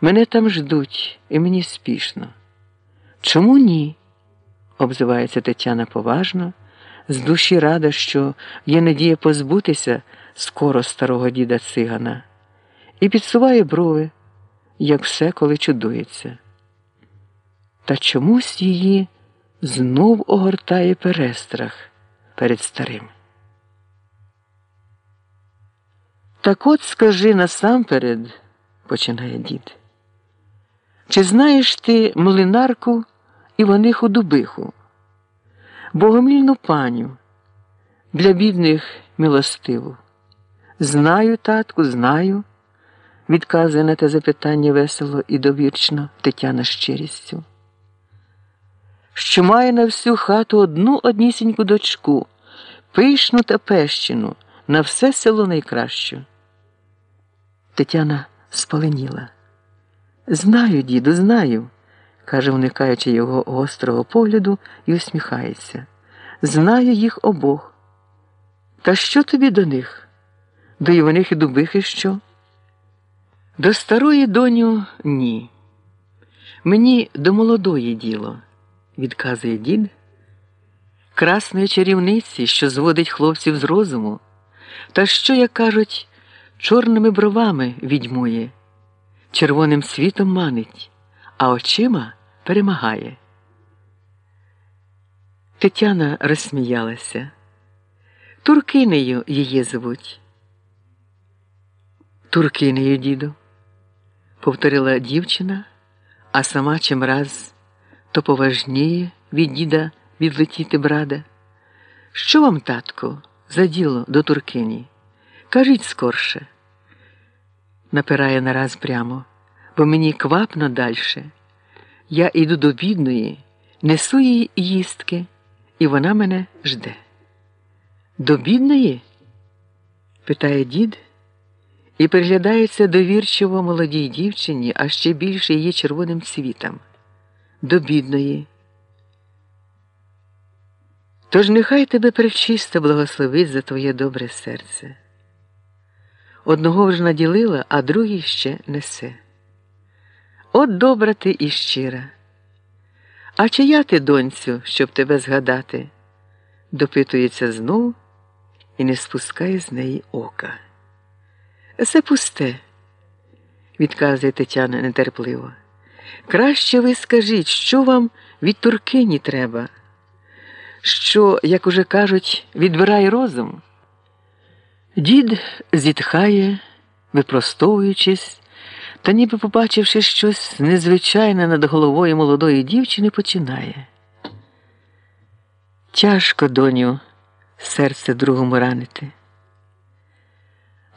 Мене там ждуть, і мені спішно. Чому ні? обзивається Тетяна поважно, з душі рада, що є надія позбутися скоро старого діда цигана, і підсуває брови, як все, коли чудується. Та чомусь її знов огортає перестрах перед старим. Так от скажи насамперед, починає дід. Чи знаєш ти млинарку Іваниху Дубиху, богомільну паню, для бідних милостиву? Знаю, татку, знаю, відказує на те запитання весело і довірчно Тетяна щирістю. Що має на всю хату одну однісіньку дочку, пишну та пещину, на все село найкращу. Тетяна спаленіла. Знаю, діду, знаю, каже, уникаючи його гострого погляду і усміхається. Знаю їх обох. Та що тобі до них? До Іваних і Дубихи що? До старої доню ні. Мені до молодої діло, відказує дід, красної чарівниці, що зводить хлопців з розуму, та що, як кажуть, чорними бровами відьмує, червоним світом манить, а очима перемагає. Тетяна розсміялася. Туркинею її звуть. Туркинею, діду, повторила дівчина, а сама чимраз то поважніє від діда відлетіти брада. Що вам, татку, за діло до Туркині? Кажіть скорше, напирає нараз прямо, бо мені квапно дальше. Я іду до бідної, несу їй їстки, і вона мене жде. До бідної? питає дід і приглядається довірчиво молодій дівчині, а ще більше її червоним цвітам. До бідної. Тож нехай тебе пречисто благословить за твоє добре серце. Одного вже наділила, а другий ще несе. От добра ти і щира. А чия ти, донцю, щоб тебе згадати? допитується знов і не спускає з неї ока. Це пусте, відказує Тетяна нетерпливо. Краще ви скажіть, що вам від туркині треба, що, як уже кажуть, відбирає розум. Дід зітхає, випростовуючись, та, ніби побачивши щось незвичайне над головою молодої дівчини, починає. Тяжко, доню, серце другому ранити.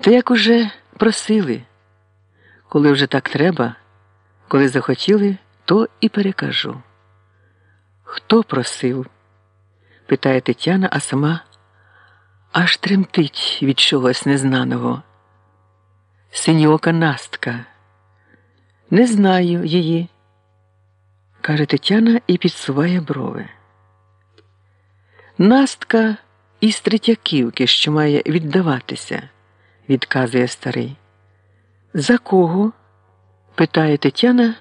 Та як уже просили, коли вже так треба, коли захотіли, то і перекажу. Хто просив? питає Тетяна, а сама аж тремтить від чогось незнаного. Синьока Настка. Не знаю її, каже Тетяна і підсуває брови. Настка із Третяківки, що має віддаватися, відказує старий. За кого? питає Тетяна,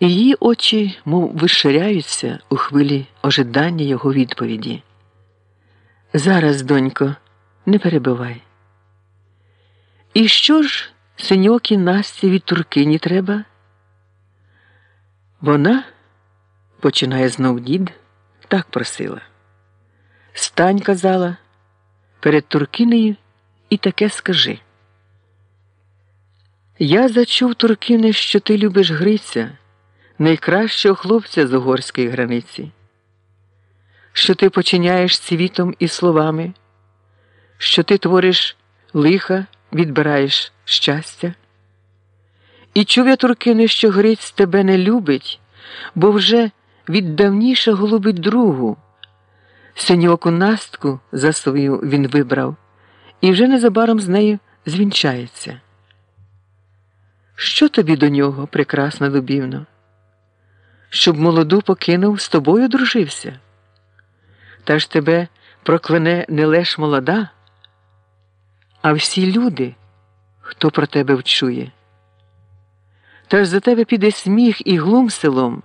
і її очі, мов виширяються у хвилі ожидання його відповіді. Зараз, донько, не перебивай. І що ж синьокі Насті від туркині треба? Вона, починає знов дід, так просила. Стань, казала, перед Туркинею і таке скажи. Я зачув, Туркине, що ти любиш Гриця, найкращого хлопця з угорської границі, що ти починяєш цвітом і словами, що ти твориш лиха, відбираєш щастя. І чув я, Туркине, що Гриць тебе не любить, бо вже віддавніше голубить другу. Синьоку настку за свою він вибрав і вже незабаром з нею звінчається. Що тобі до нього, прекрасна Дубівно? Щоб молоду покинув, з тобою дружився? Та ж тебе проклене не лиш молода, а всі люди, хто про тебе вчує. Та ж за тебе піде сміх і глум селом,